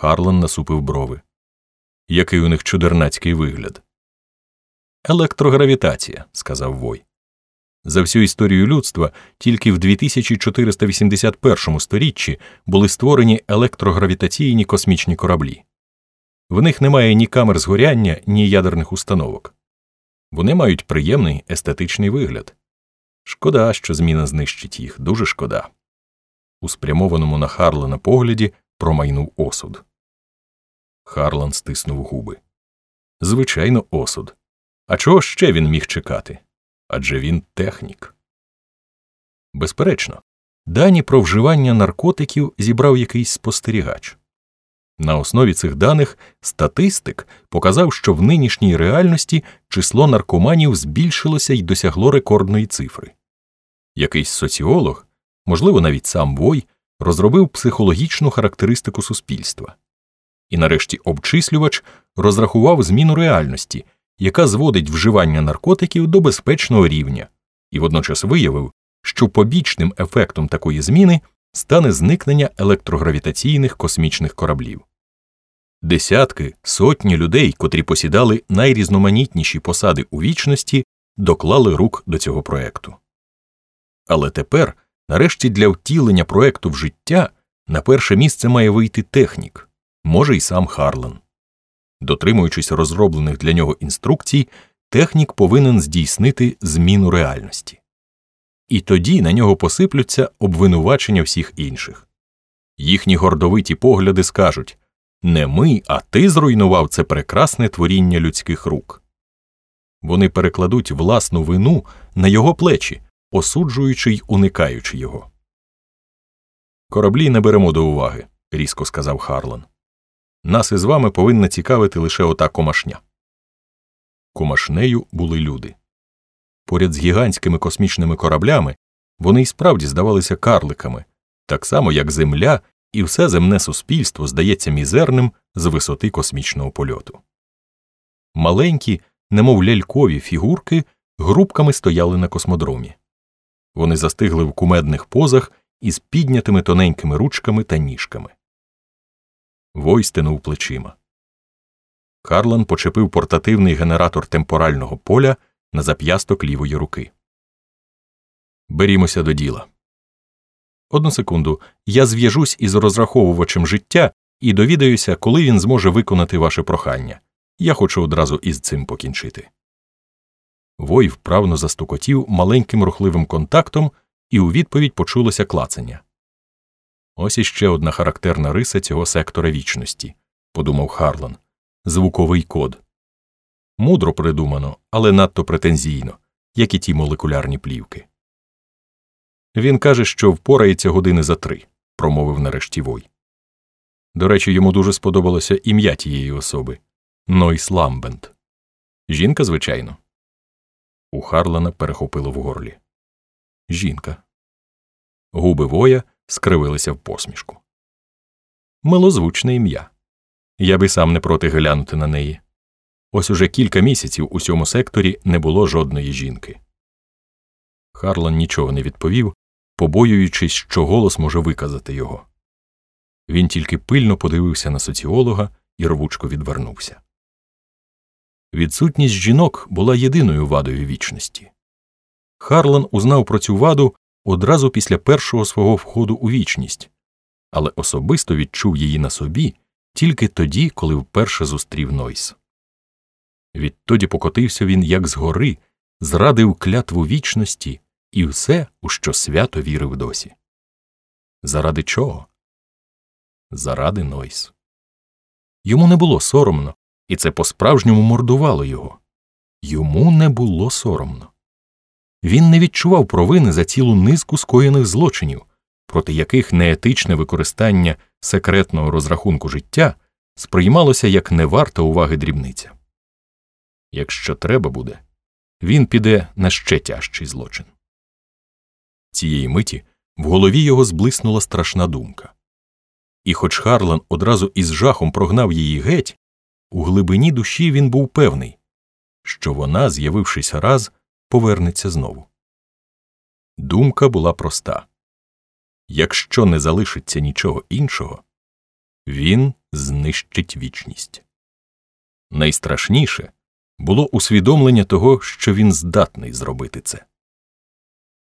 Харлан насупив брови. Який у них чудернацький вигляд. Електрогравітація, сказав Вой. За всю історію людства тільки в 2481 сторіччі були створені електрогравітаційні космічні кораблі. В них немає ні камер згоряння, ні ядерних установок. Вони мають приємний естетичний вигляд. Шкода, що зміна знищить їх, дуже шкода. У спрямованому на Харлана погляді промайнув осуд. Харлан стиснув губи. Звичайно, осуд. А чого ще він міг чекати? Адже він технік. Безперечно, дані про вживання наркотиків зібрав якийсь спостерігач. На основі цих даних статистик показав, що в нинішній реальності число наркоманів збільшилося і досягло рекордної цифри. Якийсь соціолог, можливо, навіть сам Вой, розробив психологічну характеристику суспільства. І нарешті обчислювач розрахував зміну реальності, яка зводить вживання наркотиків до безпечного рівня, і водночас виявив, що побічним ефектом такої зміни стане зникнення електрогравітаційних космічних кораблів. Десятки, сотні людей, котрі посідали найрізноманітніші посади у вічності, доклали рук до цього проекту. Але тепер, нарешті, для втілення проекту в життя на перше місце має вийти технік, може й сам Харлан. Дотримуючись розроблених для нього інструкцій, технік повинен здійснити зміну реальності. І тоді на нього посиплються обвинувачення всіх інших. Їхні гордовиті погляди скажуть не ми, а ти зруйнував це прекрасне творіння людських рук. Вони перекладуть власну вину на його плечі, осуджуючи й уникаючи його. Кораблі не беремо до уваги, різко сказав Харлан. Нас із вами повинна цікавити лише ота комашня. Комашнею були люди. Поряд з гігантськими космічними кораблями вони й справді здавалися карликами, так само як Земля і все земне суспільство здається мізерним з висоти космічного польоту. Маленькі, немов лялькові фігурки групками стояли на космодромі. Вони застигли в кумедних позах із піднятими тоненькими ручками та ніжками. Вой стинув плечима. Харлан почепив портативний генератор темпорального поля на зап'ясток лівої руки. Берімося до діла. Одну секунду. Я зв'яжусь із розраховувачем життя і довідаюся, коли він зможе виконати ваше прохання. Я хочу одразу із цим покінчити. Вой вправно застукотів маленьким рухливим контактом, і у відповідь почулося клацання. Ось іще одна характерна риса цього сектора вічності, подумав Харлан звуковий код. Мудро придумано, але надто претензійно, як і ті молекулярні плівки. Він каже, що впорається години за три, промовив нарешті Вой. До речі, йому дуже сподобалося ім'я тієї особи Нойс Ламбент. Жінка, звичайно. У Харлана перехопило в горлі. Жінка. Губи воя скривилися в посмішку. Милозвучне ім'я. Я би сам не проти глянути на неї. Ось уже кілька місяців у цьому секторі не було жодної жінки. Харлан нічого не відповів, побоюючись, що голос може виказати його. Він тільки пильно подивився на соціолога і рвучко відвернувся. Відсутність жінок була єдиною вадою вічності. Харлан узнав про цю ваду одразу після першого свого входу у вічність, але особисто відчув її на собі тільки тоді, коли вперше зустрів Нойс. Відтоді покотився він, як згори, зрадив клятву вічності і все, у що свято вірив досі. Заради чого? Заради Нойс. Йому не було соромно, і це по справжньому мордувало його. Йому не було соромно. Він не відчував провини за цілу низку скоєних злочинів, проти яких неетичне використання секретного розрахунку життя сприймалося як неварта уваги дрібниця. Якщо треба буде, він піде на ще тяжчий злочин. Цієї миті в голові його зблиснула страшна думка. І, хоч Харлан одразу із жахом прогнав її геть, у глибині душі він був певний, що вона, з'явившись раз, повернеться знову. Думка була проста якщо не залишиться нічого іншого, він знищить вічність. Найстрашніше було усвідомлення того, що він здатний зробити це.